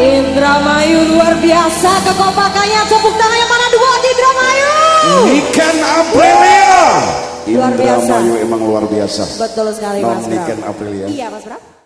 Indramayu luar biasa kekompakannya tepuk tangan yang mana? Dua di Indramayu! Niken Aprilia! Luar biasa. Indramayu emang luar biasa. Betul sekali Mas Bram. Niken Aprilia. Iya Mas Bram.